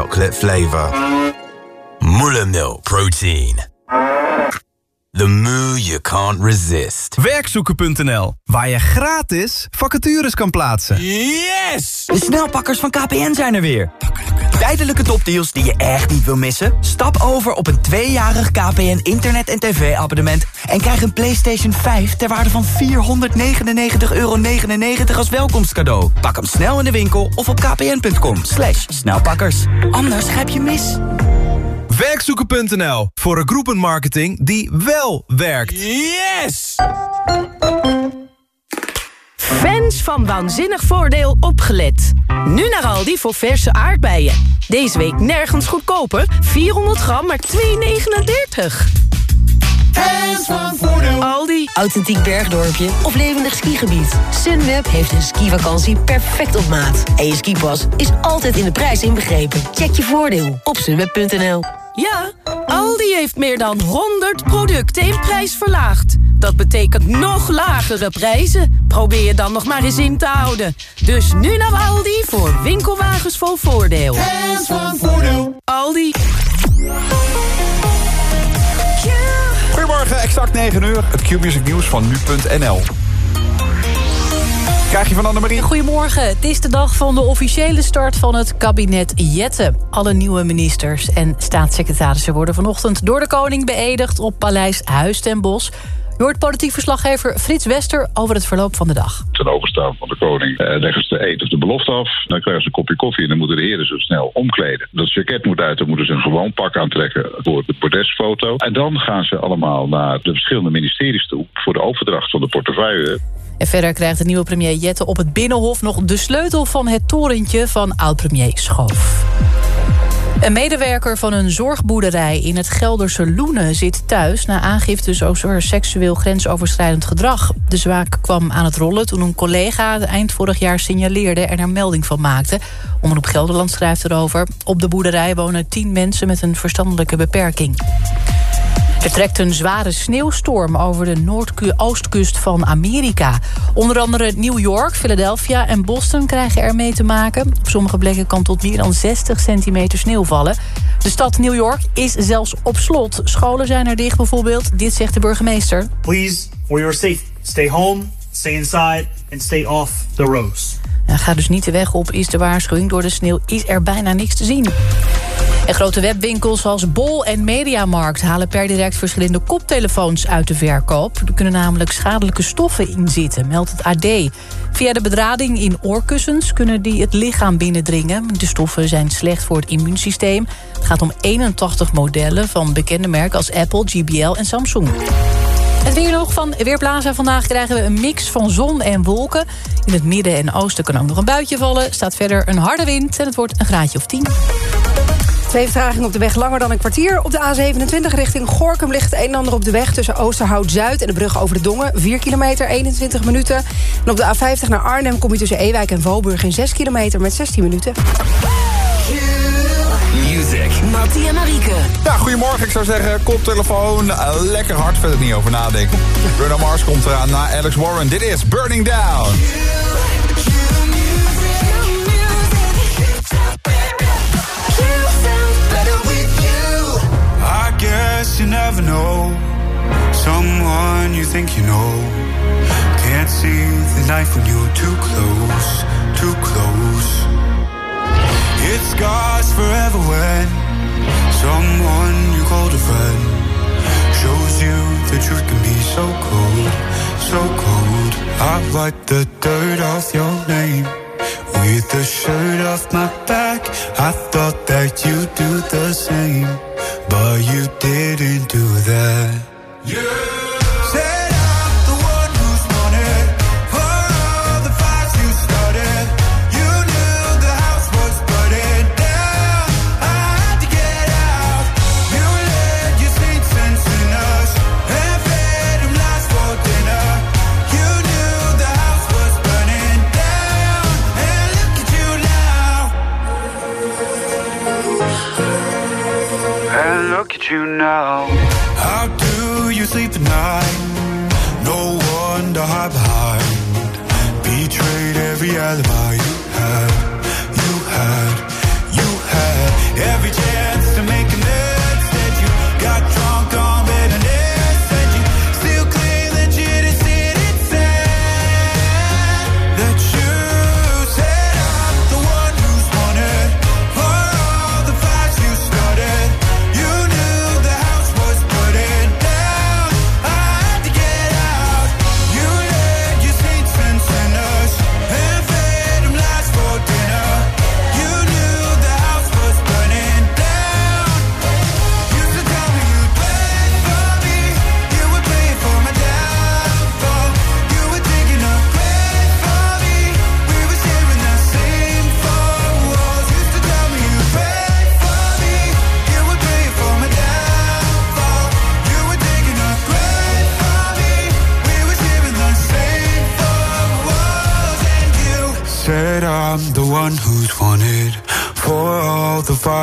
chocolate flavour. Muller Milk Protein. The moo you can't resist. Werkzoeken.nl, waar je gratis vacatures kan plaatsen. Yes! De snelpakkers van KPN zijn er weer. Tijdelijke topdeals die je echt niet wil missen? Stap over op een tweejarig KPN internet- en tv-abonnement... en krijg een PlayStation 5 ter waarde van 499,99 euro als welkomstcadeau. Pak hem snel in de winkel of op kpn.com. Slash snelpakkers. Anders grijp je mis. Werkzoeken.nl, voor een groepenmarketing die wel werkt. Yes! Fans van Waanzinnig Voordeel opgelet. Nu naar Aldi voor verse aardbeien. Deze week nergens goedkoper. 400 gram, maar 2,39. Fans van Voordeel. Aldi. Authentiek bergdorpje of levendig skigebied. Sunweb heeft een skivakantie perfect op maat. En je skipas is altijd in de prijs inbegrepen. Check je voordeel op sunweb.nl. Ja, Aldi heeft meer dan 100 producten in prijs verlaagd. Dat betekent nog lagere prijzen. Probeer je dan nog maar eens in te houden. Dus nu naar Aldi voor winkelwagens vol voordeel. Fans van Voordeel. Aldi. Goedemorgen, exact 9 uur. Het Q-Music nieuws van nu.nl. Krijg je van Annemarie? Goedemorgen. Het is de dag van de officiële start van het kabinet Jette. Alle nieuwe ministers en staatssecretarissen worden vanochtend door de koning beëdigd op Paleis Huis ten Bosch. Je hoort politiek verslaggever Frits Wester over het verloop van de dag. Ten overstaan van de koning eh, leggen ze de eet of de belofte af. Dan krijgen ze een kopje koffie en dan moeten de heren zo snel omkleden. Dat jacket moet uit, dan moeten ze een gewoon pak aantrekken voor de bordesfoto. En dan gaan ze allemaal naar de verschillende ministeries toe voor de overdracht van de portefeuille. En verder krijgt de nieuwe premier Jette op het Binnenhof... nog de sleutel van het torentje van oud-premier Schoof. Een medewerker van een zorgboerderij in het Gelderse Loenen zit thuis... na aangiftes over seksueel grensoverschrijdend gedrag. De zaak kwam aan het rollen toen een collega eind vorig jaar signaleerde... en er melding van maakte. Omroep Gelderland schrijft erover. Op de boerderij wonen tien mensen met een verstandelijke beperking. Er trekt een zware sneeuwstorm over de noordoostkust van Amerika. Onder andere New York, Philadelphia en Boston krijgen er mee te maken. Op sommige plekken kan tot meer dan 60 centimeter sneeuw vallen. De stad New York is zelfs op slot. Scholen zijn er dicht bijvoorbeeld. Dit zegt de burgemeester. Please, for your safety, stay home, stay inside and stay off the roads. ga dus niet de weg op, is de waarschuwing. Door de sneeuw is er bijna niks te zien. Grote webwinkels zoals Bol en Mediamarkt halen per direct verschillende koptelefoons uit de verkoop. Er kunnen namelijk schadelijke stoffen in zitten, meldt het AD. Via de bedrading in oorkussens kunnen die het lichaam binnendringen. De stoffen zijn slecht voor het immuunsysteem. Het gaat om 81 modellen van bekende merken als Apple, GBL en Samsung. Het weer nog van Weerplaza. Vandaag krijgen we een mix van zon en wolken. In het midden en oosten kan ook nog een buitje vallen. Staat verder een harde wind en het wordt een graadje of 10. Twee vertragingen op de weg langer dan een kwartier. Op de A27 richting Gorkum ligt een en ander op de weg... tussen Oosterhout-Zuid en de brug over de Dongen. 4 kilometer, 21 minuten. En op de A50 naar Arnhem kom je tussen Ewijk en Valburg... in 6 kilometer met 16 minuten. Music. Mattie en Marieke. Ja, goedemorgen. Ik zou zeggen, koptelefoon. lekker hard, verder niet over nadenken. Bruno Mars komt eraan na Alex Warren. Dit is Burning Down. Never know someone you think you know. Can't see the knife when you're too close, too close. It scars forever when someone you called a friend shows you the truth can be so cold, so cold. I wipe the dirt off your name with the shirt off my back. I thought that you'd do the same, but you didn't do that. Said you know. How do you sleep at night? No one to hide behind. Betrayed every alibi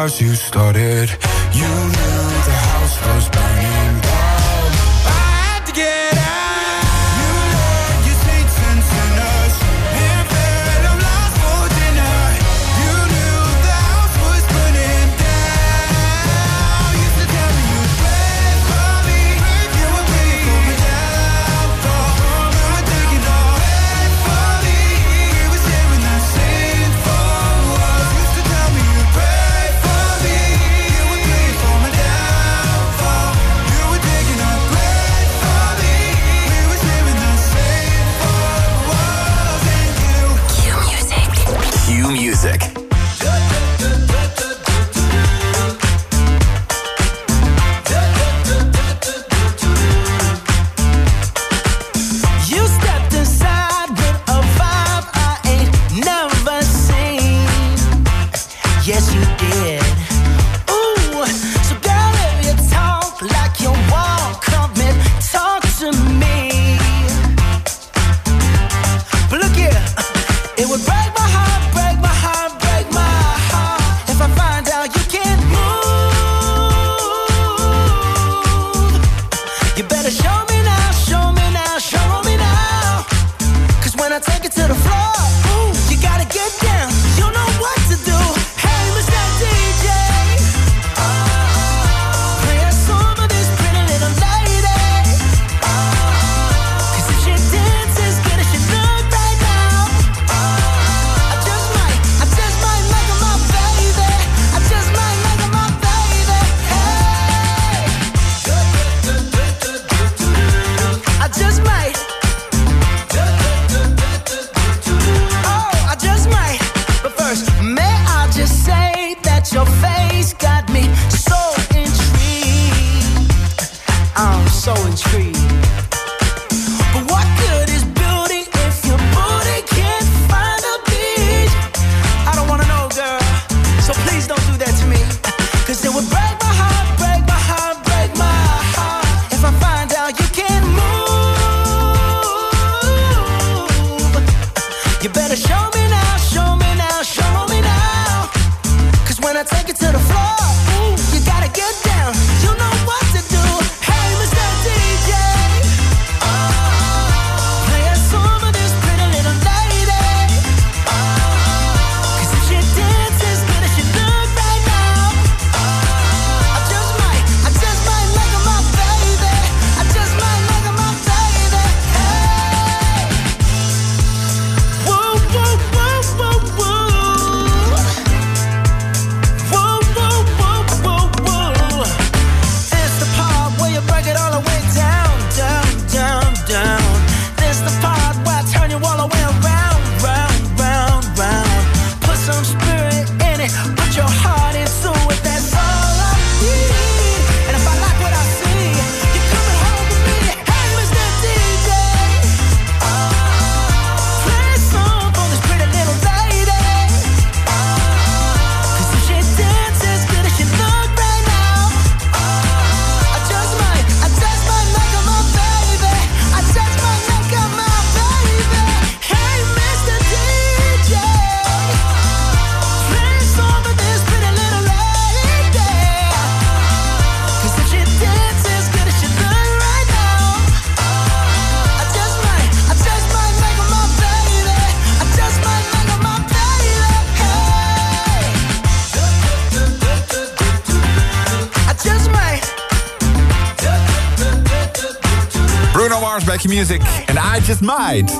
you started. You Music en I Just Might.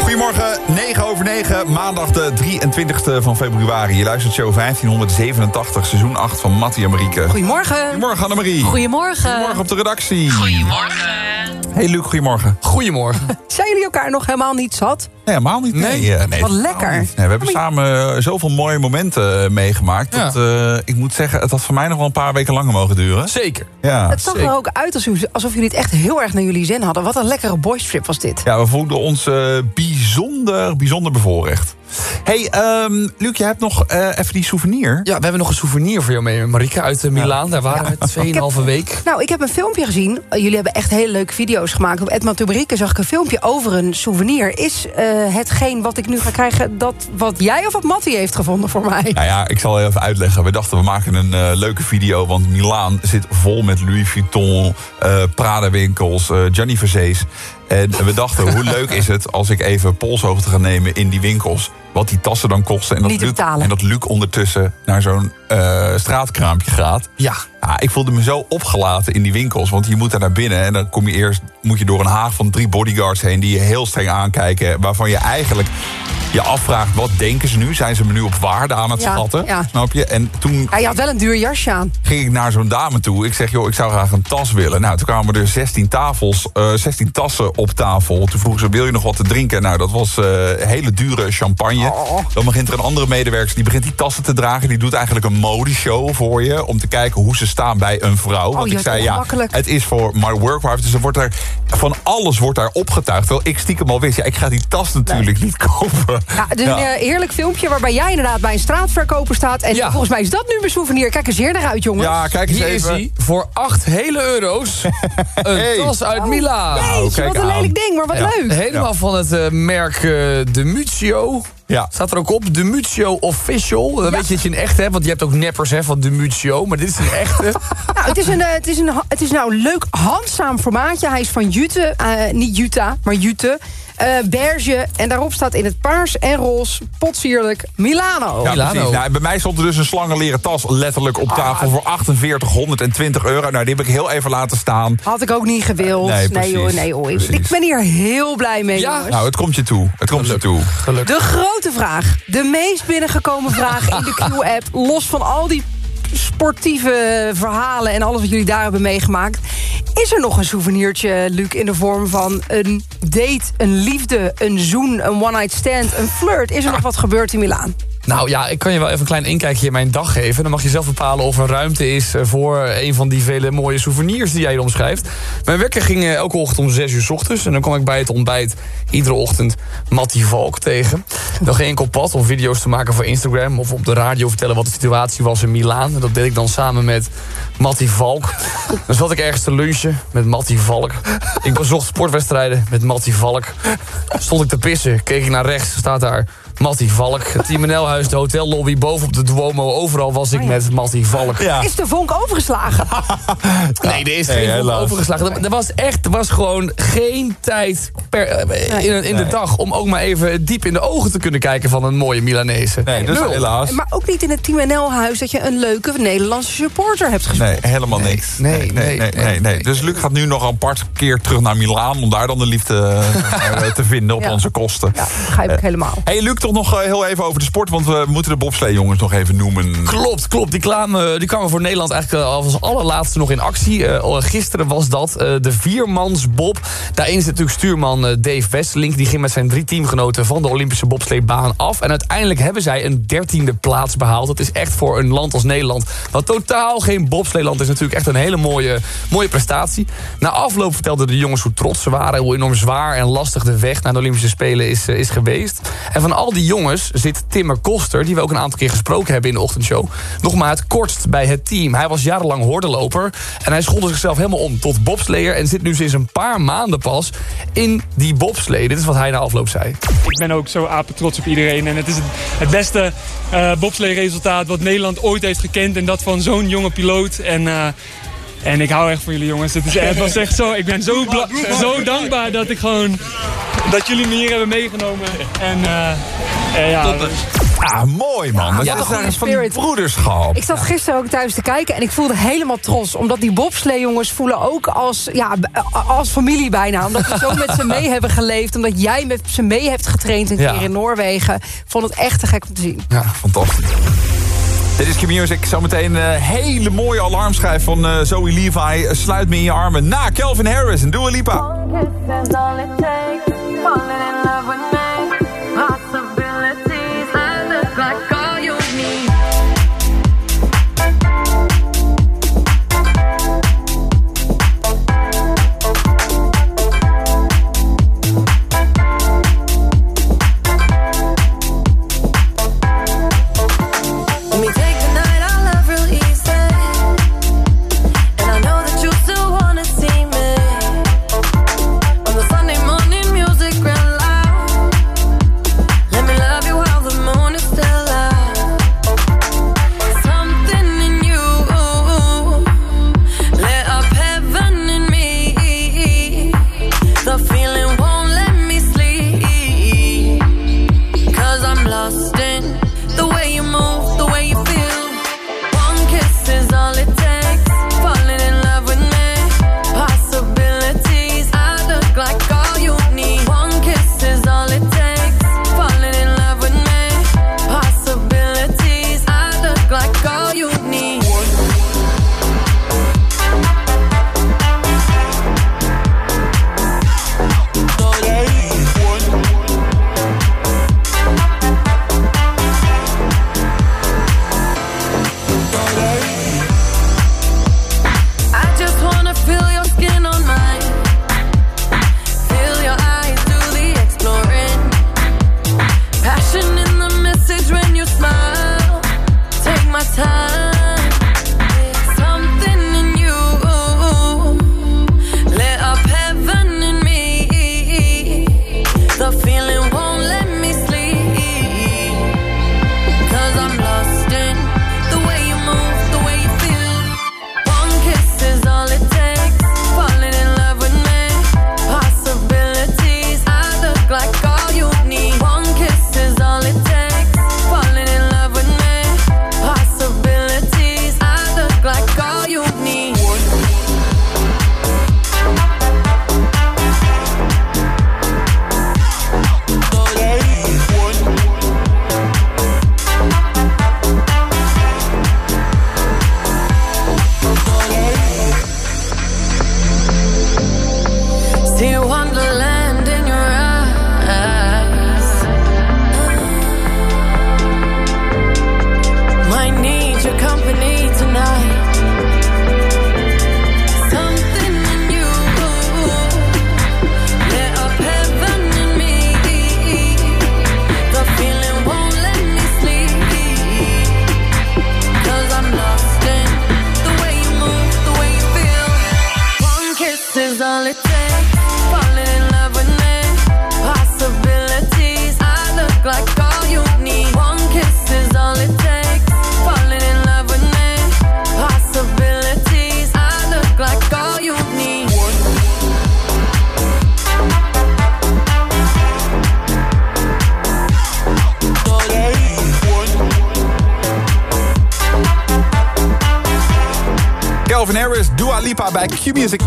Goedemorgen, 9 over 9, maandag de 23e van februari. Je luistert show 1587, seizoen 8 van Mattie en Marieke. Goedemorgen. Goedemorgen Annemarie. Goedemorgen. Goedemorgen op de redactie. Goedemorgen. Hey Luc, goedemorgen. Goedemorgen. Zijn jullie elkaar nog helemaal niet zat? Nee, helemaal niet. Nee, eh, Wat lekker. We hebben oh, samen eh, zoveel mooie momenten eh, meegemaakt. Dat, ik moet zeggen, het had voor mij nog wel een paar weken langer mogen duren. Zeker. Ja. Het zag er ook uit alsof, jullie het echt heel erg naar jullie zin hadden. Wat een lekkere boys trip was dit. Ja, we voelden ons bijzonder, bijzonder bevoorrecht. hey, um, Luc, jij hebt nog even die souvenir. Ja, we hebben nog een souvenir voor jou mee, Marika, uit Milan. Milaan. Daar waren we tweeënhalve week. Nou, ik heb een filmpje gezien. Jullie hebben echt hele leuke video's gemaakt. Op Edmond Tuberieke zag ik een filmpje over een souvenir. Is hetgeen wat ik nu ga krijgen... dat wat jij of wat Mattie heeft gevonden voor mij? Nou ja, ik zal even uitleggen. We dachten, we maken een uh, leuke video. Want Milaan zit vol met Louis Vuitton, Prada winkels, Gianni Verzees. En we dachten, hoe leuk is het als ik even polshoogte ga nemen in die winkels... wat die tassen dan kosten. En dat, Niet Luc, en dat Luc ondertussen naar zo'n uh, straatkraampje gaat. Ja. ja. Ik voelde me zo opgelaten in die winkels. Want je moet daar naar binnen en dan kom je eerst moet je door een haag van drie bodyguards heen... die je heel streng aankijken, waarvan je eigenlijk je afvraagt... wat denken ze nu? Zijn ze me nu op waarde aan het Ja, schatten? ja. Snap je? En toen Hij had wel een duur jasje aan. ging ik naar zo'n dame toe. Ik zeg, joh, ik zou graag een tas willen. Nou, toen kwamen er 16 tafels, eh 16 tassen op tafel. Toen vroegen ze, wil je nog wat te drinken? Nou, dat was eh, hele dure champagne. Dan begint er een andere medewerker, die begint die tassen te dragen. Die doet eigenlijk een modeshow voor je... om te kijken hoe ze staan bij een vrouw. Want je ik zei, ja, het is voor my workwife. Dus er wordt er, van alles wordt daar opgetuigd. Terwijl ik stiekem al wist, ja, ik ga die tas natuurlijk niet kopen. Ja, dus een eh, heerlijk filmpje waarbij jij inderdaad bij een straatverkoper staat. En volgens mij is dat nu mijn souvenir. Kijk eens hier naar uit, jongens. Ja, kijk eens Hier even. is hij, voor 8 hele euro's. Een Hey. tas uit Milaan. Jeetje, wat een lelijk ding, maar wat Ja. leuk. Helemaal van het eh, merk eh, De Muzio. Ja. Staat er ook op, De Muzio Official. Dan weet je dat je een echte hebt, want je hebt ook neppers hè, van De Muzio. Maar dit is een echte. Nou, het is, een, het, is een, het is nou een leuk handzaam formaatje. Hij is van Jute, eh, niet Utah, maar Jute. Eh beige. En daarop staat in het paars en roze, potsierlijk, Milano. Ja, Milano. precies. Nou, bij mij stond er dus een slangenleren tas letterlijk op tafel Ah. voor 4820 euro. Nou, die heb ik heel even laten staan. Had ik ook niet gewild. Nee, Nee, precies. hoor, nee hoor. Ik, Precies. ik ben hier heel blij mee, Ja. jongens. Nou, het komt je toe. Het komt je toe. Gelukkig. De grote vraag. De meest binnengekomen vraag in de Q-app. Los van al die sportieve verhalen en alles wat jullie daar hebben meegemaakt. Is er nog een souvenirtje, Luc, in de vorm van een date, een liefde, een zoen, een one-night stand, een flirt? Is er nog wat gebeurd in Milaan? Nou ja, ik kan je wel even een klein inkijkje in mijn dag geven. Dan mag je zelf bepalen of er ruimte is eh, voor een van die vele mooie souvenirs die jij hier omschrijft. Mijn wekker ging eh, elke ochtend om 6 uur 's ochtends. En dan kwam ik bij het ontbijt iedere ochtend Mattie Valk tegen. Dan ging ik op pad om video's te maken voor Instagram. Of op de radio vertellen wat de situatie was in Milaan. En dat deed ik dan samen met Mattie Valk. Dan zat ik ergens te lunchen met Mattie Valk. Ik bezocht sportwedstrijden met Mattie Valk. Stond ik te pissen, keek ik naar rechts, staat daar Mattie Valk. Het Team NL-huis, de hotellobby, boven op de Duomo. Overal was ik met Mattie Valk. Is de vonk overgeslagen? Nee, er is geen vonk helaas. overgeslagen. Er, er was echt, er was gewoon geen tijd per, eh, in, in de Nee. dag... om ook maar even diep in de ogen te kunnen kijken van een mooie Milanese. Nee, dus Nul. helaas. Maar ook niet in het Team NL-huis dat je een leuke Nederlandse supporter hebt gesproken. Nee, helemaal niks. Nee, nee, nee, nee, nee. Dus Luc gaat nu nog een apart keer terug naar Milaan... om daar dan de liefde eh, te vinden op Ja. onze kosten. Ja, begrijp ik helemaal. Hey Luc, nog eh, heel even over de sport... want we moeten de bobsleejongens nog even noemen. Klopt, klopt. Die kwamen, die kwamen voor Nederland eigenlijk eh, als allerlaatste nog in actie. Eh, gisteren was dat eh, de viermansbob. Daarin zit natuurlijk stuurman eh, Dave Wesselink. Die ging met zijn drie teamgenoten van de Olympische bobsleebaan af. En uiteindelijk hebben zij een dertiende plaats behaald. Dat is echt voor een land als Nederland... wat totaal geen bobsleeland is natuurlijk echt een hele mooie, mooie prestatie. Na afloop vertelden de jongens hoe trots ze waren... hoe enorm zwaar en lastig de weg naar de Olympische Spelen is, eh, is geweest. En van al die jongens zit Timmer Koster... die we ook een aantal keer gesproken hebben in de ochtendshow... nog maar het kortst bij het team. Hij was jarenlang hordenloper... en hij schoolde zichzelf helemaal om tot bobsleer... en zit nu sinds een paar maanden pas in die bobslee. Dit is wat hij na afloop zei. Ik ben ook zo apen trots op iedereen. En het is het, beste eh bobsleeresultaat wat Nederland ooit heeft gekend. En dat van zo'n jonge piloot. En, eh, en ik hou echt van jullie jongens. Het, is, het was echt zo, ik ben zo, zo dankbaar dat ik gewoon... Dat jullie me hier hebben meegenomen. En eh, eh, ja, Ah, mooi man. Dat Ja, is daar van spirit. broederschap. Ik zat gisteren ook thuis te kijken en ik voelde helemaal trots. Omdat die bobsleejongens voelen ook als, ja, b- als familie bijna. Omdat we zo met ze mee hebben geleefd. Omdat jij met ze mee hebt getraind een Ja. keer in Noorwegen. Ik vond het echt te gek om te zien. Ja, fantastisch. Dit is Q-Music. Zometeen een hele mooie alarmschijf van eh, Zoe Levi. Sluit me in je armen na Calvin Harris en Dua Lipa. Calvin Harris, Dua Lipa bij Q-Music.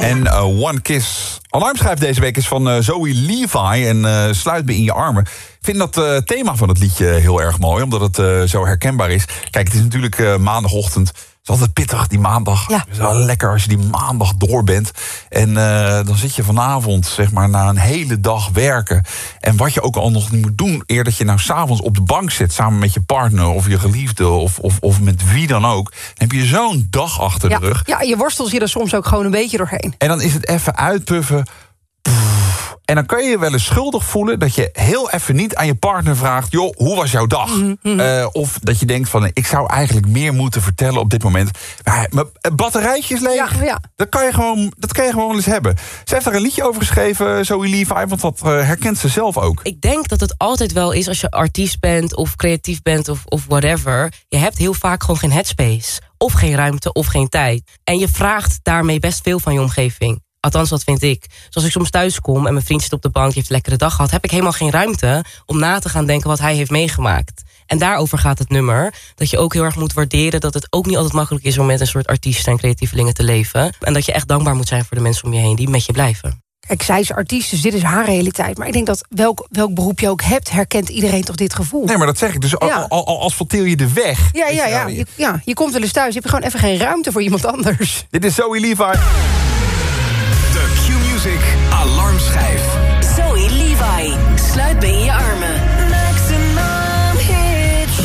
En uh, One Kiss. Alarmschijf deze week is van uh, Zoe Levi en uh, Sluit me in je armen. Ik vind dat thema van het liedje heel erg mooi, omdat het zo herkenbaar is. Kijk, het is natuurlijk maandagochtend. Het is altijd pittig, die maandag. Ja. Het is wel lekker als je die maandag door bent. En uh, dan zit je vanavond, zeg maar, na een hele dag werken. En wat je ook al nog niet moet doen... eer dat je nou s'avonds op de bank zit... samen met je partner of je geliefde of, of, of met wie dan ook... dan heb je zo'n dag achter Ja, de rug. ja, je worstelt je er soms ook gewoon een beetje doorheen. En dan is het even uitpuffen. Pff. En dan kan je je wel eens schuldig voelen dat je heel even niet aan je partner vraagt: joh, hoe was jouw dag? Uh, of dat je denkt van ik zou eigenlijk meer moeten vertellen op dit moment. Maar mijn batterijtje is leeg. Ja, ja. Dat, kan je gewoon, dat kan je gewoon eens hebben. Ze heeft daar een liedje over geschreven, Zoe Levi, want dat herkent ze zelf ook. Ik denk dat het altijd wel is als je artiest bent of creatief bent of, of whatever. Je hebt heel vaak gewoon geen headspace. Of geen ruimte of geen tijd. En je vraagt daarmee best veel van je omgeving. Althans, dat vind ik. Zoals ik soms thuis kom en mijn vriend zit op de bank... heeft een lekkere dag gehad... heb ik helemaal geen ruimte om na te gaan denken wat hij heeft meegemaakt. En daarover gaat het nummer. Dat je ook heel erg moet waarderen... dat het ook niet altijd makkelijk is om met een soort artiesten en creatievelingen te leven. En dat je echt dankbaar moet zijn voor de mensen om je heen... die met je blijven. Kijk, zij is artiest, dus dit is haar realiteit. Maar ik denk dat welk, welk beroep je ook hebt... herkent iedereen toch dit gevoel? Nee, maar dat zeg ik. Dus al, Ja. al, al asfalteer je de weg. Ja, ja, ja. Je, ja, je komt wel eens thuis. Je hebt gewoon even geen ruimte voor iemand anders. Dit is Zoe Levi. Q-Music Alarmschijf. Zoe Levi. Sluit me in je armen. Maximum hits.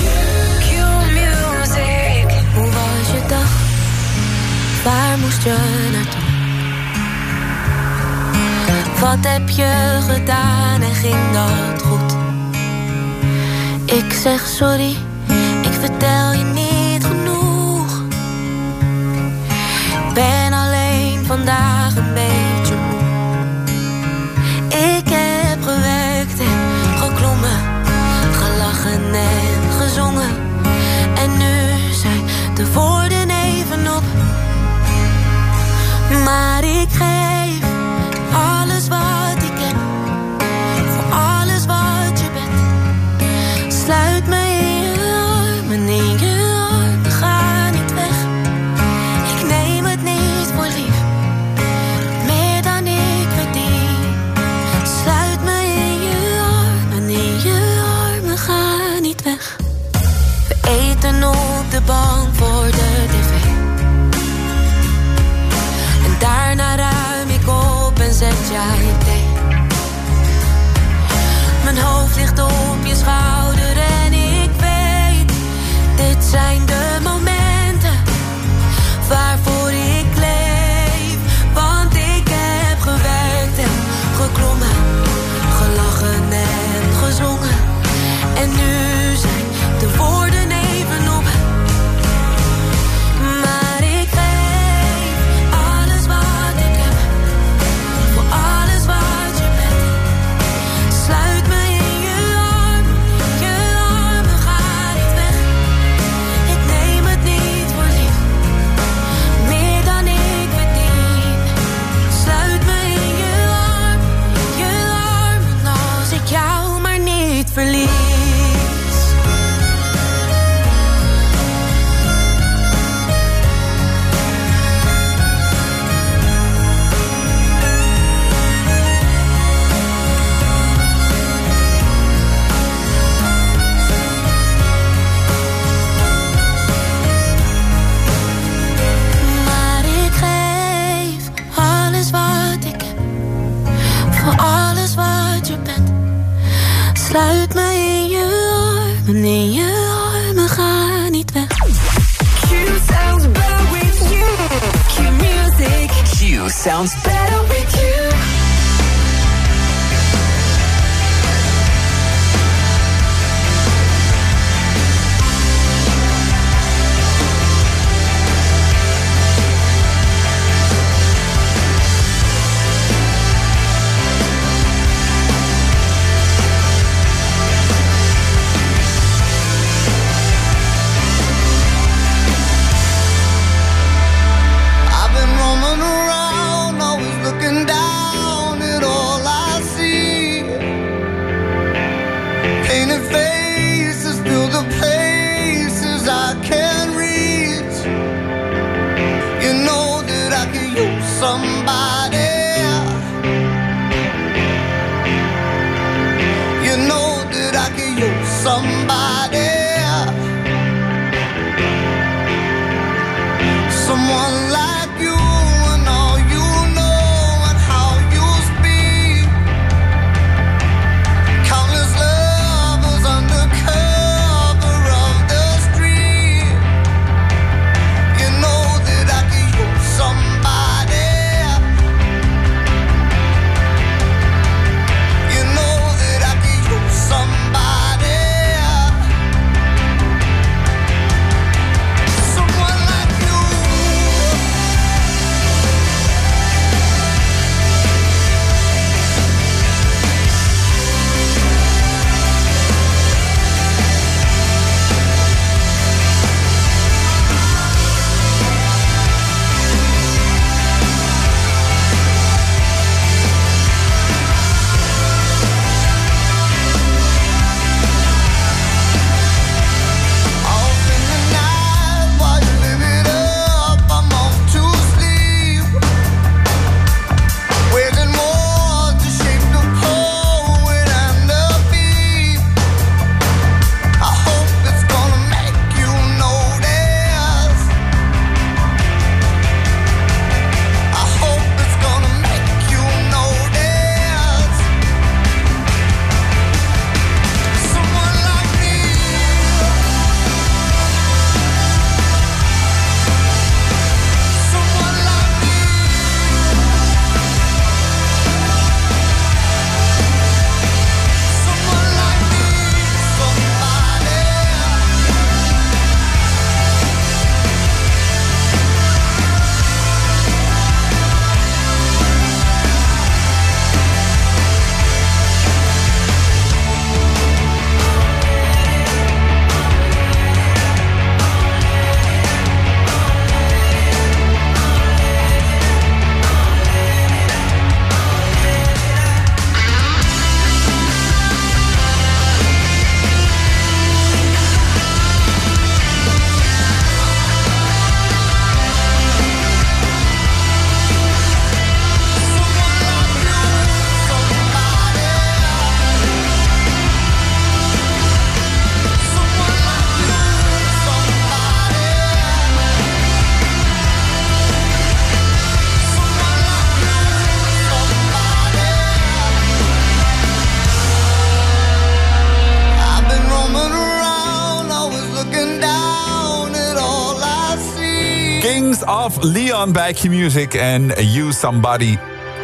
Q-music. Hoe was je dag? Waar moest je naartoe? Wat heb je gedaan en ging dat goed? Ik zeg sorry, ik vertel je Maar bij Q-Music en You Somebody.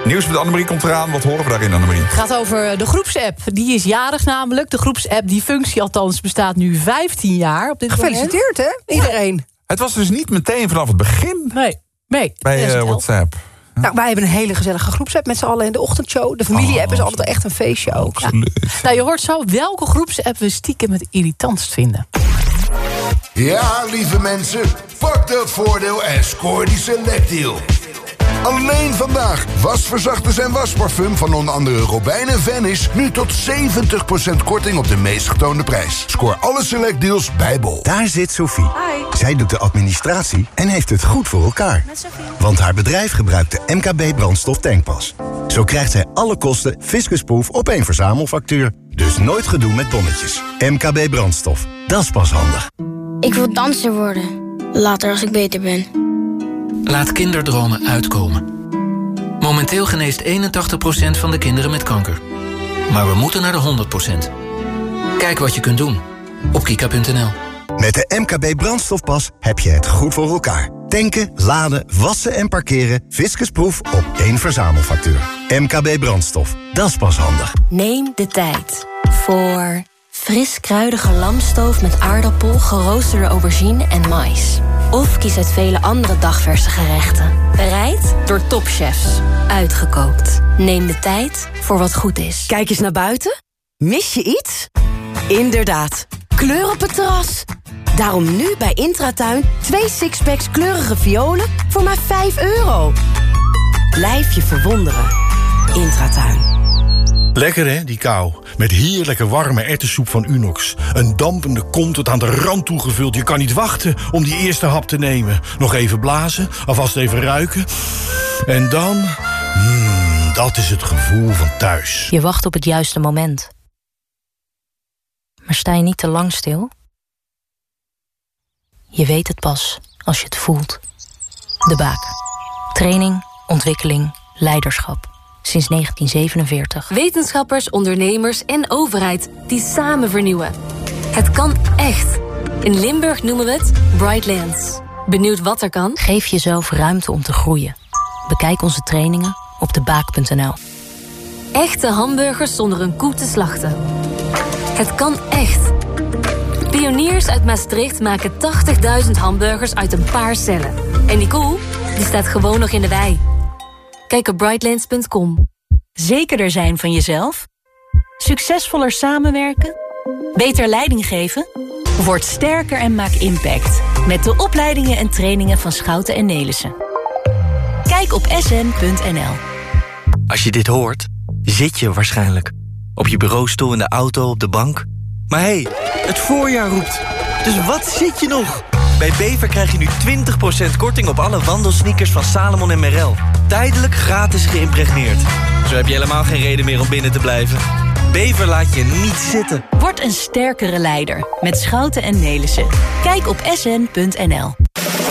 Nieuws met Annemarie komt eraan. Wat horen we daarin, Annemarie? Het gaat over de groepsapp. Die is jarig namelijk. De groepsapp, die functie althans, bestaat nu 15 jaar. Op dit Gefeliciteerd, hè? Iedereen. Het was dus niet meteen vanaf het begin Nee, nee. bij eh, 2011. WhatsApp. Nou, wij hebben een hele gezellige groepsapp met z'n allen in de ochtendshow. De familie-app is altijd echt een feestje ook. Nou, je hoort zo welke groepsapp we stiekem het irritantst vinden. Ja, lieve mensen, pak dat voordeel en scoor die selectdeal. Alleen vandaag wasverzachters en wasparfum van onder andere Robijn en Vanish... nu tot 70% korting op de meest getoonde prijs. Scoor alle selectdeals bij Bol. Daar zit Sophie. Zij doet de administratie en heeft het goed voor elkaar. Want haar bedrijf gebruikt de MKB brandstof tankpas. Zo krijgt zij alle kosten fiscusproof op één verzamelfactuur. Dus nooit gedoe met bonnetjes. MKB brandstof. Dat is pas handig. Ik wil danser worden. Later als ik beter ben. Laat kinderdromen uitkomen. Momenteel geneest 81% van de kinderen met kanker. Maar we moeten naar de 100%. Kijk wat je kunt doen op kika.nl. Met de MKB brandstofpas heb je het goed voor elkaar. Tanken, laden, wassen en parkeren. Fiscusproef op één verzamelfactuur. MKB brandstof. Dat is pas handig. Neem de tijd voor fris kruidige lamstoof met aardappel, geroosterde aubergine en mais. Of kies uit vele andere dagverse gerechten. Bereid door topchefs. Uitgekookt. Neem de tijd voor wat goed is. Kijk eens naar buiten. Mis je iets? Inderdaad, kleur op het terras. Daarom nu bij Intratuin twee sixpacks kleurige violen voor maar 5 euro. Blijf je verwonderen. Intratuin. Lekker hè, die kou. Met heerlijke warme erwtensoep van Unox. Een dampende kom tot aan de rand toegevuld. Je kan niet wachten om die eerste hap te nemen. Nog even blazen, alvast even ruiken. En dan... Mmm, dat is het gevoel van thuis. Je wacht op het juiste moment. Maar sta je niet te lang stil? Je weet het pas als je het voelt. De Baak. Training, ontwikkeling, leiderschap. Sinds 1947. Wetenschappers, ondernemers en overheid die samen vernieuwen. Het kan echt. In Limburg noemen we het Brightlands. Benieuwd wat er kan? Geef jezelf ruimte om te groeien. Bekijk onze trainingen op debaak.nl. Echte hamburgers zonder een koe te slachten. Het kan echt. Pioniers uit Maastricht maken 80.000 hamburgers uit een paar cellen. En die koe, die staat gewoon nog in de wei. Kijk op brightlands.com. Zekerder zijn van jezelf? Succesvoller samenwerken? Beter leiding geven? Word sterker en maak impact. Met de opleidingen en trainingen van Schouten en Nelissen. Kijk op sn.nl. Als je dit hoort, zit je waarschijnlijk. Op je bureaustoel, in de auto, op de bank. Maar hé, hey, het voorjaar roept. Dus wat zit je nog? Bij Bever krijg je nu 20% korting op alle wandelsneakers van Salomon en Merrell. Tijdelijk gratis geïmpregneerd. Zo heb je helemaal geen reden meer om binnen te blijven. Bever laat je niet zitten. Word een sterkere leider met Schouten en Nelissen. Kijk op sn.nl.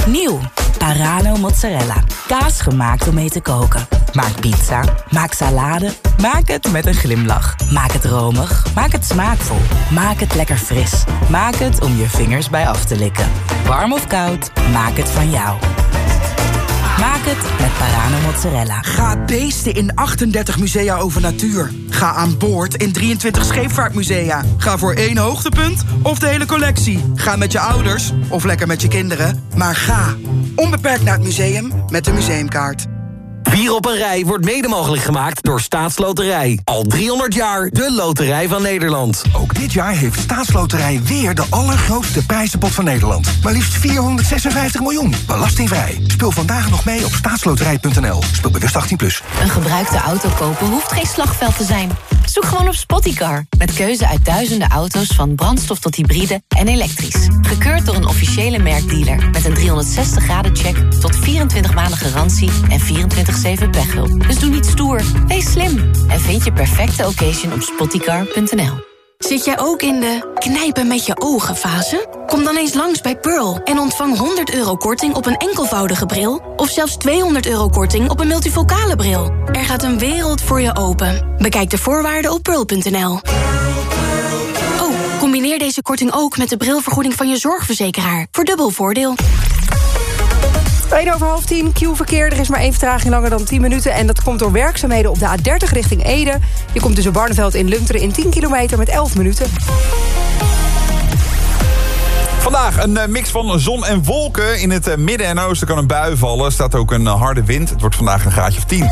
Nieuw. Parano mozzarella. Kaas gemaakt om mee te koken. Maak pizza. Maak salade. Maak het met een glimlach. Maak het romig. Maak het smaakvol. Maak het lekker fris. Maak het om je vingers bij af te likken. Warm of koud, maak het van jou. Maak het met Parano mozzarella. Ga beesten in 38 musea over natuur. Ga aan boord in 23 scheepvaartmusea. Ga voor één hoogtepunt of de hele collectie. Ga met je ouders of lekker met je kinderen. Maar ga onbeperkt naar het museum met de museumkaart. Bier op een rij wordt mede mogelijk gemaakt door Staatsloterij. Al 300 jaar de loterij van Nederland. Ook dit jaar heeft Staatsloterij weer de allergrootste prijzenpot van Nederland. Maar liefst 456 miljoen. Belastingvrij. Speel vandaag nog mee op staatsloterij.nl. Speel bewust 18+. Plus. Een gebruikte auto kopen hoeft geen slagveld te zijn. Zoek gewoon op Spottycar. Met keuze uit duizenden auto's van brandstof tot hybride en elektrisch. Gekeurd door een officiële merkdealer. Met een 360 graden check tot 24 maanden garantie en 24-7 pechhulp. Dus doe niet stoer, wees slim. En vind je perfecte occasion op spottycar.nl. Zit jij ook in de knijpen met je ogen fase? Kom dan eens langs bij Pearl en ontvang 100 euro korting op een enkelvoudige bril... of zelfs 200 euro korting op een multifocale bril. Er gaat een wereld voor je open. Bekijk de voorwaarden op pearl.nl. Oh, combineer deze korting ook met de brilvergoeding van je zorgverzekeraar... voor dubbel voordeel. 1 over half 10, Q-verkeer. Er is maar één vertraging langer dan 10 minuten. En dat komt door werkzaamheden op de A30 richting Ede. Je komt tussen Barneveld en Lunteren in 10 kilometer met 11 minuten. Vandaag een eh, mix van zon en wolken. In het eh, midden en oosten kan een bui vallen. Er staat ook een eh, harde wind. Het wordt vandaag een graadje of 10.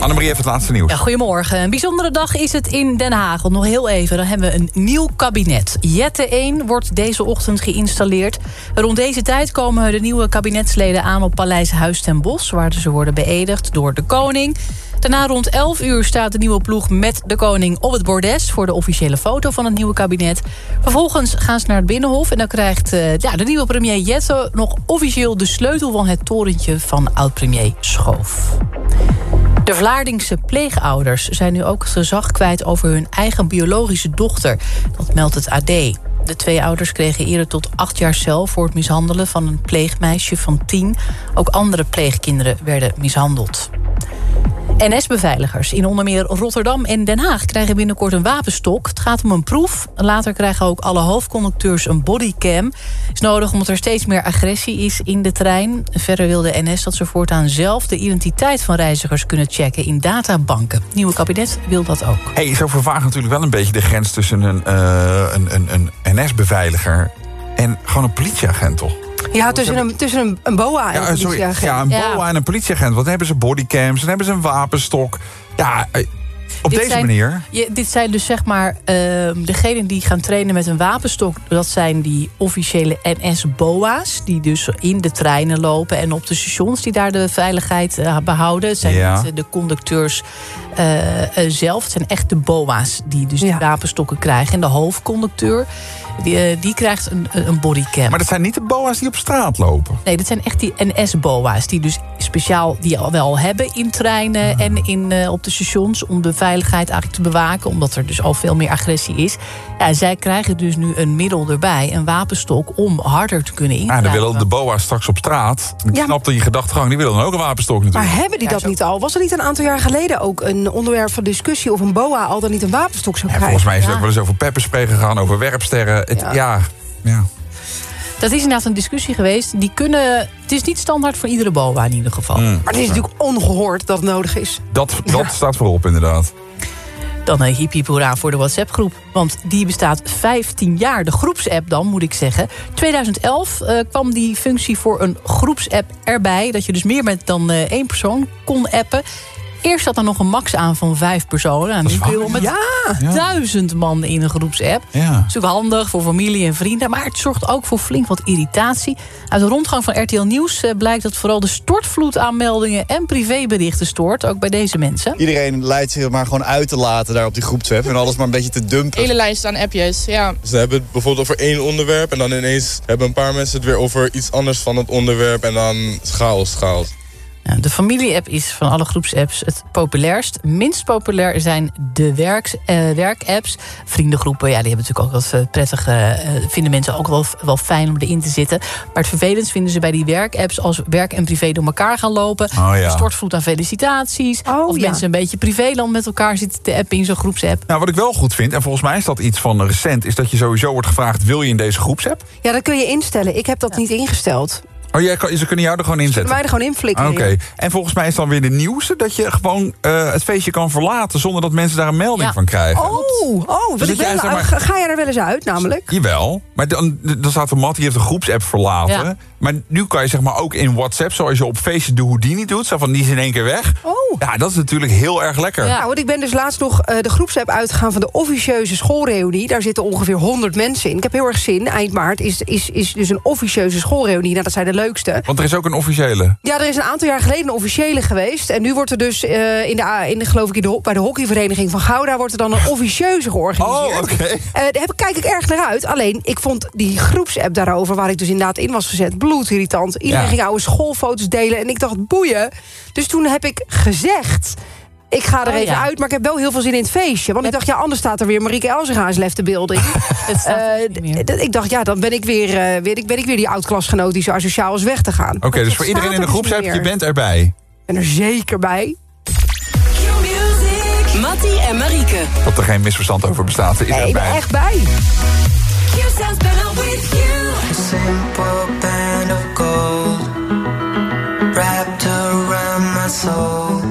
Annemarie heeft het laatste nieuws. Ja, goedemorgen. Een bijzondere dag is het in Den Haag. Nog heel even, dan hebben we een nieuw kabinet. Jette 1 wordt deze ochtend geïnstalleerd. Rond deze tijd komen de nieuwe kabinetsleden aan op Paleis Huis ten Bosch... waar ze worden beëdigd door de koning. Daarna rond 11 uur staat de nieuwe ploeg met de koning op het bordes... voor de officiële foto van het nieuwe kabinet. Vervolgens gaan ze naar het Binnenhof... en dan krijgt uh, ja, de nieuwe premier Jette nog officieel de sleutel van het torentje... van oud-premier Schoof. De Vlaardingse pleegouders zijn nu ook gezag kwijt... over hun eigen biologische dochter. Dat meldt het AD. De twee ouders kregen eerder tot acht jaar cel voor het mishandelen van een pleegmeisje van tien. Ook andere pleegkinderen werden mishandeld. NS-beveiligers in onder meer Rotterdam en Den Haag krijgen binnenkort een wapenstok. Het gaat om een proef. Later krijgen ook alle hoofdconducteurs een bodycam. Is nodig omdat er steeds meer agressie is in de trein. Verder wil de NS dat ze voortaan zelf de identiteit van reizigers kunnen checken in databanken. Het nieuwe kabinet wil dat ook. Hey, zo vervaagt natuurlijk wel een beetje de grens tussen een, uh, een, een, een NS-beveiliger en gewoon een politieagent, toch? Ja, tussen een, tussen een, een boa en ja, een sorry, politieagent. ja, een boa en een politieagent. Want dan hebben ze bodycams, dan hebben ze een wapenstok. Ja, eh, op Dit deze zijn- manier. Je, dit zijn dus zeg maar ehm degenen die gaan trainen met een wapenstok. Dat zijn die officiële NS-BOA's. Die dus in de treinen lopen en op de stations die daar de veiligheid eh, behouden. Het zijn Ja. niet eh, de conducteurs zelf. Het zijn echt de BOA's die dus die wapenstokken krijgen. En de hoofdconducteur die, eh, die krijgt een, een bodycam. Maar dat zijn niet de boa's die op straat lopen. Nee, dat zijn echt die NS-BOA's. Die dus speciaal die al wel hebben in treinen en in, eh, op de stations. Om de veiligheid eigenlijk te bewaken. Omdat er dus al veel meer agressie is. Ja, zij krijgen dus nu een middel erbij. Een wapenstok om harder te kunnen Ja, ingrijpen. dan willen de boa's straks op straat. Ik Ja. snap dat je gedachtegang, die willen dan ook een wapenstok natuurlijk. Maar hebben die dat niet al? Was er niet een aantal jaar geleden ook een onderwerp van discussie... of een boa al dan niet een wapenstok zou Ja, krijgen? volgens mij is het ook wel eens over pepperspray gegaan, over werpsterren. Het, ja. Ja. Ja, Dat is inderdaad een discussie geweest. Die kunnen, het is niet standaard voor iedere BOA in ieder geval. Mm. Maar het is natuurlijk ongehoord dat het nodig is. Dat, dat staat voorop inderdaad. Dan een hippie hoera voor de WhatsApp-groep. Want die bestaat 15 jaar. De groepsapp dan, moet ik zeggen. 2011 eh, kwam die functie voor een groepsapp erbij. Dat je dus meer met dan eh, één persoon kon appen. Eerst zat er nog een max aan van vijf personen. En nu kun je wel met duizend man in een groepsapp. Ja. Dat is ook handig voor familie en vrienden. Maar het zorgt ook voor flink wat irritatie. Uit de rondgang van RTL Nieuws eh, blijkt dat vooral de stortvloed aanmeldingen en privéberichten stoort. Ook bij deze mensen. Iedereen leidt zich maar gewoon uit te laten daar op die groepsapp. En alles maar een beetje te dumpen. hele lijst aan appjes, ja. Ze hebben het bijvoorbeeld over één onderwerp. En dan ineens hebben een paar mensen het weer over iets anders van het onderwerp. En dan chaos, chaos. Ja, De familie-app is van alle groepsapps het populairst. Minst populair zijn de werks, eh, werkapps. Vriendengroepen, ja, die hebben natuurlijk ook wat eh, prettige... eh, vinden mensen ook wel, wel fijn om erin te zitten. Maar het vervelend vinden ze bij die werkapps... als werk en privé door elkaar gaan lopen. Oh ja. Stortvloed aan felicitaties. of ja. mensen een beetje privéland met elkaar zitten te appen in zo'n groepsapp. Nou, wat ik wel goed vind, en volgens mij is dat iets van recent... is dat je sowieso wordt gevraagd, wil je in deze groepsapp? Ja, dat kun je instellen. Ik heb dat niet ingesteld. Oh, jij kan, ze kunnen jou er gewoon Kunnen inzetten? wij er gewoon inflikken. Oké, en volgens mij is dan weer de nieuwste... dat je gewoon eh, het feestje kan verlaten... zonder dat mensen daar een melding Ja. van krijgen. Oh, oh Dus ik maar- ga, ga jij er wel eens uit namelijk? Jawel, maar dan, dan staat er Matt, die heeft een groepsapp verlaten. Ja. Maar nu kan je zeg maar ook in WhatsApp... zoals je op feestje de Houdini doet... zo van die is in één keer weg. Oh. Ja, dat is natuurlijk heel erg lekker. Ja, want ik ben dus laatst nog eh, de groepsapp uitgegaan van de officieuze schoolreunie. Daar zitten ongeveer 100 mensen in. Ik heb heel erg zin. Eind maart is, is, is dus een officieuze schoolreunie. Nou, dat zijn de leukste. Want er is ook een officiële. Ja, er is een aantal jaar geleden een officiële geweest. En nu wordt er dus eh, in de, A- in de, geloof ik in de, bij de hockeyvereniging van Gouda... wordt er dan een officieuze georganiseerd. Oh, oké. Eh, daar heb, kijk ik erg naar uit. Alleen, ik vond die groepsapp daarover... waar ik dus inderdaad in was gezet, bloedirritant. Iedereen Ja. ging oude schoolfoto's delen. En ik dacht, boeien. Dus toen heb ik gezegd... Ik ga er Oh, even ja. uit, maar ik heb wel heel veel zin in het feestje. Want ik dacht, ja, anders staat er weer Marieke Elzega is left de building. Eh, ik dacht, ja, dan ben ik weer, eh, weer, ik ben ik weer die oud-klasgenoot... die zo asociaal is weg te gaan. Oké, dus voor iedereen in de groepsapp, je bent erbij. Ik ben er zeker bij. Mattie en Marieke. Dat er geen misverstand over bestaat. Is Nee, ik ben erbij. echt bij. soul.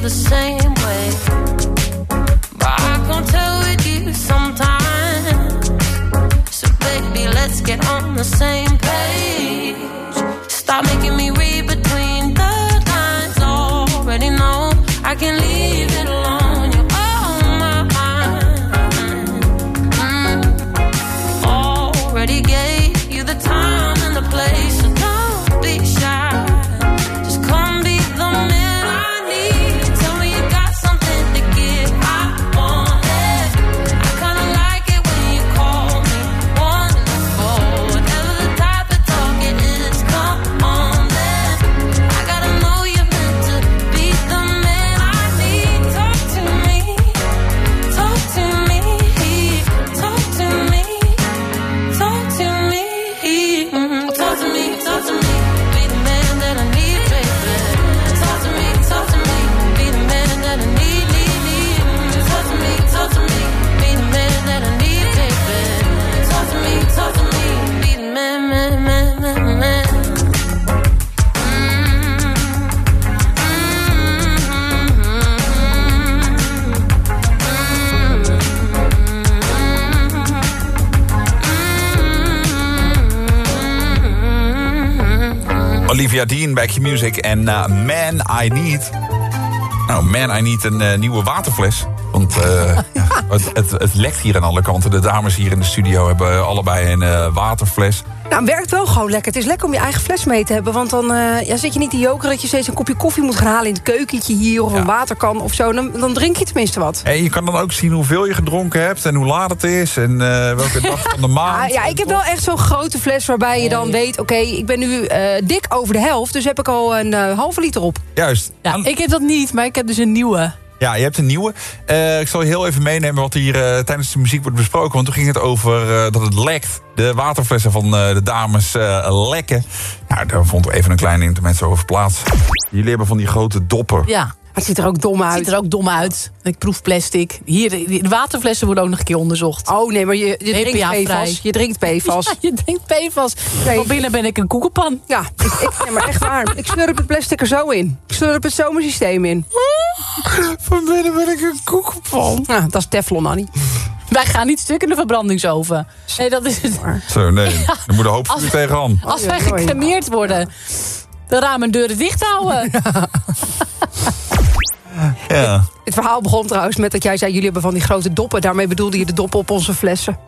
The same Music en eh, Man I Need. Nou, Man I Need een eh, nieuwe waterfles. Want eh, ja, het, het, het lekt hier aan alle kanten. De dames hier in de studio hebben allebei een waterfles. Nou, het werkt wel gewoon lekker. Het is lekker om je eigen fles mee te hebben. Want dan eh, ja, zit je niet te jokeren dat je steeds een kopje koffie moet gaan halen... in het keukentje hier of een waterkan of zo. Dan, dan drink je tenminste wat. En je kan dan ook zien hoeveel je gedronken hebt en hoe laat het is... en eh, welke dag van de Ja, maand. ja, ik heb wel echt zo'n grote fles waarbij je dan weet... oké, ik ben nu eh, dik over de helft, dus heb ik al een eh, halve liter op. Juist. Ja, ik heb dat niet, maar ik heb dus een nieuwe. Ja, je hebt een nieuwe. Eh, ik zal je heel even meenemen wat hier eh, tijdens de muziek wordt besproken. Want toen ging het over eh, dat het lekt. De waterflessen van de dames lekken. Nou, daar vond even een kleine intermezzo over plaats. Jullie hebben van die grote doppen. Ja. Het ziet er ook dom uit. Het ziet er ook dom uit. Ik proef plastic. Hier, de waterflessen worden ook nog een keer onderzocht. Oh nee, maar je, je drinkt. PFAS. Je drinkt PFAS. Ja, je drinkt PFAS. Van binnen ben ik een koekenpan. Ja, ik, ik, nee, maar echt waar. Ik slurp het plastic er zo in. Ik slurp het zo mijn systeem in. Van binnen ben ik een koekenpan. Nou, dat is Teflon, Annie. Wij gaan niet stuk in de verbrandingsoven. Nee, dat is het. Zo, nee. Er moet een hoop vuur tegenaan. Als wij gecremeerd worden, de ramen en deuren dicht houden. Ja. Het verhaal begon trouwens met dat jij zei... jullie hebben van die grote doppen. Daarmee bedoelde je de doppen op onze flessen.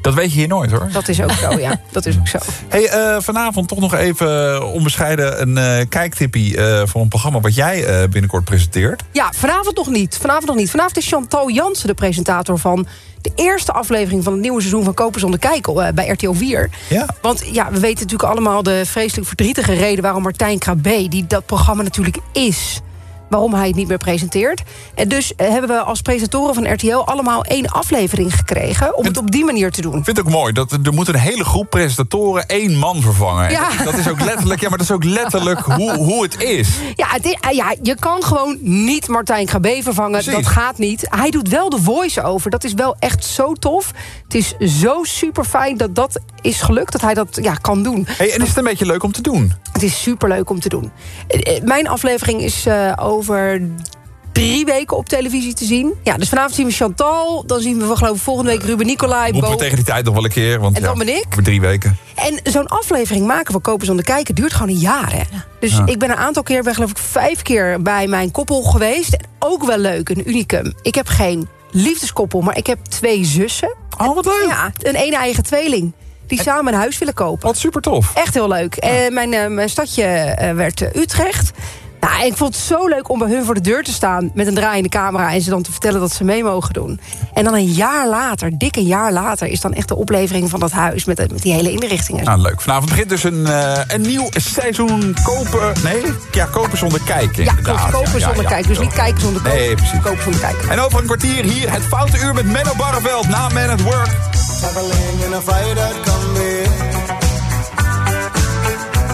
Dat weet je hier nooit hoor. Dat is ook zo, ja. Dat is ook zo. Hey, eh, vanavond toch nog even onbescheiden een eh kijktippie eh, voor een programma wat jij eh, binnenkort presenteert. Ja, vanavond nog niet. Vanavond nog niet. Vanavond is Chantal Jansen de presentator van de eerste aflevering van het nieuwe seizoen van Kopen zonder Kijken eh, bij RTL 4. Ja. Want ja, we weten natuurlijk allemaal de vreselijk verdrietige reden waarom Martijn Krabbe, die dat programma natuurlijk is, waarom hij het niet meer presenteert. En dus eh, hebben we als presentatoren van RTL allemaal één aflevering gekregen om het op die manier te doen. Ik vind het ook mooi. Dat er moet een hele groep presentatoren één man vervangen. En Ja. Dat, dat is ook letterlijk, ja, maar dat is ook letterlijk hoe, hoe het is. Ja, het is- eh, ja, je kan gewoon niet Martijn Krabbe vervangen. Precies. Dat gaat niet. Hij doet wel de voice-over. Dat is wel echt zo tof. Het is zo super fijn dat dat is gelukt. Dat hij dat ja, kan doen. Hey, en is het een beetje leuk om te doen? Het is super leuk om te doen. Eh, Mijn aflevering is eh, over drie weken op televisie te zien. Ja, dus vanavond zien we Chantal. Dan zien we geloof ik volgende week Ruben Nicolai. Roepen we tegen die tijd nog wel een keer. Want, En dan ja, ben ik. Over drie weken. En zo'n aflevering maken van Kopen zonder kijken duurt gewoon een jaar. Hè? Dus Ja. ik ben een aantal keer, ben geloof ik vijf keer bij mijn koppel geweest. En ook wel leuk, een unicum. Ik heb geen liefdeskoppel, maar ik heb twee zussen. Oh, wat leuk. Ja, een een eigen tweeling. Die samen een huis willen kopen. Wat super tof. Echt heel leuk. En mijn, eh, mijn stadje eh, werd eh, Utrecht. Nou, ik vond het zo leuk om bij hun voor de deur te staan... met een draaiende camera en ze dan te vertellen dat ze mee mogen doen. En dan een jaar later, dik een jaar later... is dan echt de oplevering van dat huis met, met die hele inrichtingen. Nou, leuk. Vanavond begint dus een, eh, een nieuw seizoen kopen... Nee, ja, kopen zonder kijken. Ja, inderdaad. kopen Ja, zonder ja, kijken. Dus ja. niet kijken zonder kopen. Nee, precies. Kopen zonder kijken. En over een kwartier hier het Foute Uur met Menno Barreveld na Man at Work.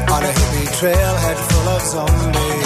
On a hippie trailhead full of zombies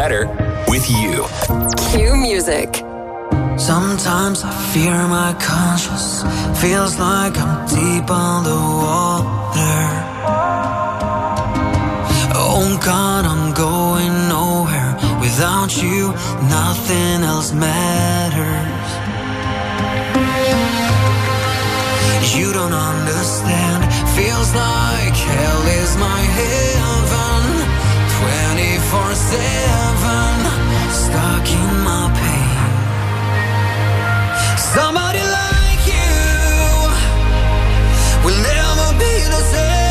better with you. Cue music. Sometimes I fear my conscience. Feels like I'm deep underwater. Oh God, I'm going nowhere. Without you, nothing else matters. You don't understand. Feels like hell is my heaven. 24 7. Stuck in my pain. Somebody like you will never be the same.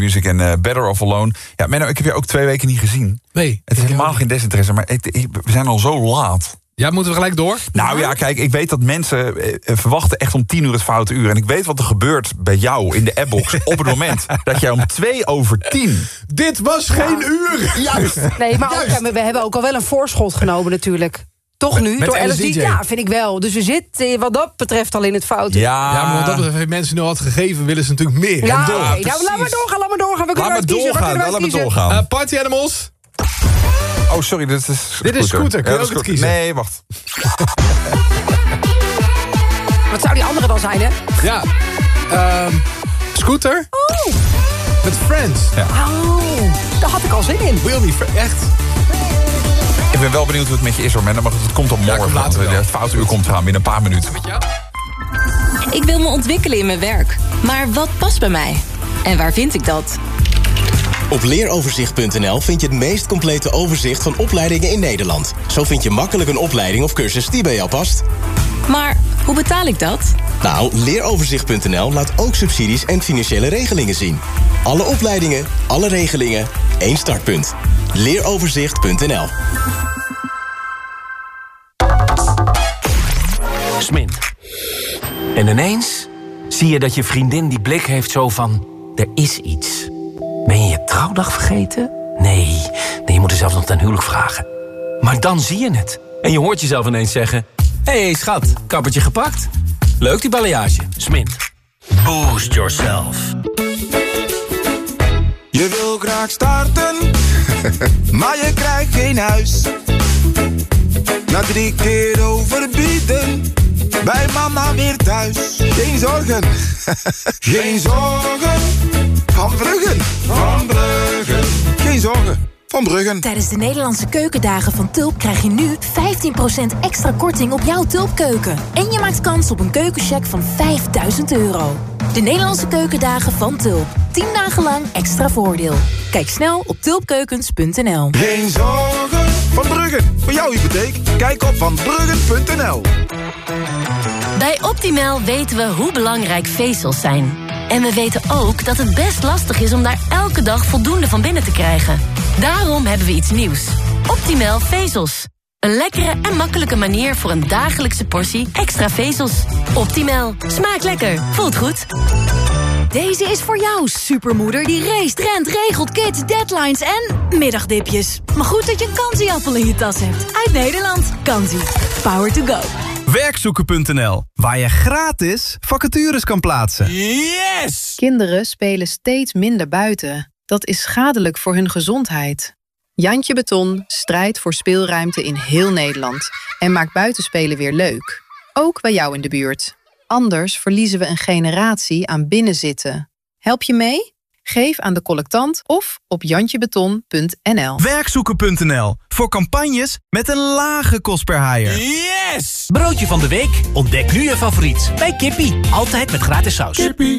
Q-Music en eh, Better of Alone. Ja, Menno, ik heb je ook twee weken niet gezien. Nee. Het is helemaal geen desinteresse, maar het- ik- we zijn al zo laat. Ja, moeten we gelijk door? Nou ja, kijk, ik weet dat mensen eh, verwachten echt om tien uur het foute uur. En ik weet wat er gebeurt bij jou in de appbox op het moment dat jij om twee over tien... Dit was geen uur! Juist! Nee, maar ook, ja, maar we hebben ook al wel een voorschot genomen natuurlijk. Toch nu? Met Door. LSD? Ja, vind ik wel. Dus we zitten eh, wat dat betreft al in het fout. Ja, Ja, maar wat dat betreft heeft mensen nu al wat gegeven, willen ze natuurlijk meer. Ja, door. nou, laat maar doorgaan, laat maar doorgaan. We kunnen Laat we doorgaan, laat kiezen. doorgaan. Eh, Party Animals. Oh, sorry, dit is Dit is Scooter, kun je Ja, ook het kiezen? Nee, wacht. Wat zou die andere dan zijn, hè? Ja. Ehm, scooter. Oh, Met Friends. oh, daar had ik al zin in. Will be echt. Ik ben wel benieuwd hoe het met je is hoor, Menno, maar het komt op morgen. later want, eh. Het foute uur komt eraan binnen een paar minuten. Ik wil me ontwikkelen in mijn werk. Maar wat past bij mij? En waar vind ik dat? Op leeroverzicht.nl vind je het meest complete overzicht van opleidingen in Nederland. Zo vind je makkelijk een opleiding of cursus die bij jou past. Maar hoe betaal ik dat? Nou, leeroverzicht.nl laat ook subsidies en financiële regelingen zien. Alle opleidingen, alle regelingen, één startpunt. Leeroverzicht.nl Smin. En ineens zie je dat je vriendin die blik heeft zo van... er is iets. Ben je je trouwdag vergeten? Nee, nee je moet er zelfs nog ten huwelijk vragen. Maar dan zie je het. En je hoort jezelf ineens zeggen... Hé hey, schat, kappertje gepakt? Leuk die balayage. Smint. Boost yourself. Je wil graag starten, maar je krijgt geen huis. Na drie keer overbieden, bij mama weer thuis. Geen zorgen, geen zorgen. Van Bruggen, van Bruggen. Geen zorgen, van Bruggen. Tijdens de Nederlandse keukendagen van Tulp krijg je nu 15% extra korting op jouw Tulpkeuken. En je maakt kans op een keukencheck van 5000 euro. De Nederlandse keukendagen van Tulp. 10 dagen lang extra voordeel. Kijk snel op tulpkeukens.nl. Geen zorgen, van Bruggen. Voor jouw hypotheek, kijk op vanbruggen.nl. Bij Optimal weten we hoe belangrijk vezels zijn. En we weten ook dat het best lastig is om daar elke dag voldoende van binnen te krijgen. Daarom hebben we iets nieuws. Optimal vezels. Een lekkere en makkelijke manier voor een dagelijkse portie extra vezels. Optimal. Smaakt lekker. Voelt goed. Deze is voor jou, supermoeder die race, rent, regelt, kids, deadlines en middagdipjes. Maar goed dat je een kansieappel in je tas hebt. Uit Nederland. Kansie. Power to go. Werkzoeken.nl, waar je gratis vacatures kan plaatsen. Yes! Kinderen spelen steeds minder buiten. Dat is schadelijk voor hun gezondheid. Jantje Beton strijdt voor speelruimte in heel Nederland en maakt buitenspelen weer leuk. Ook bij jou in de buurt. Anders verliezen we een generatie aan binnenzitten. Help je mee? Geef aan de collectant of op jantjebeton.nl. Werkzoeken.nl, voor campagnes met een lage kost per haaier. Yes! Broodje van de week? Ontdek nu je favoriet bij Kippie. Altijd met gratis saus. Kippie.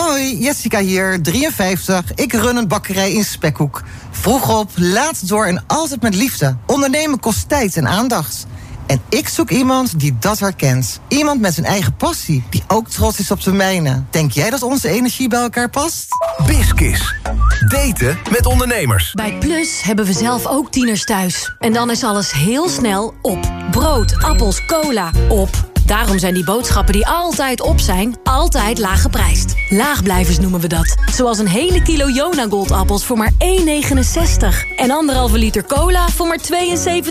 Hoi, Jessica hier, 53. Ik run een bakkerij in Spekhoek. Vroeg op, laat door en altijd met liefde. Ondernemen kost tijd en aandacht. En ik zoek iemand die dat herkent. Iemand met zijn eigen passie, die ook trots is op zijn mijne. Denk jij dat onze energie bij elkaar past? Biskis. Daten met ondernemers. Bij Plus hebben we zelf ook tieners thuis. En dan is alles heel snel op. Brood, appels, cola, op. Daarom zijn die boodschappen die altijd op zijn, altijd laag geprijsd. Laagblijvers noemen we dat. Zoals een hele kilo Jona Goldappels voor maar 1,69. En anderhalve liter cola voor maar 72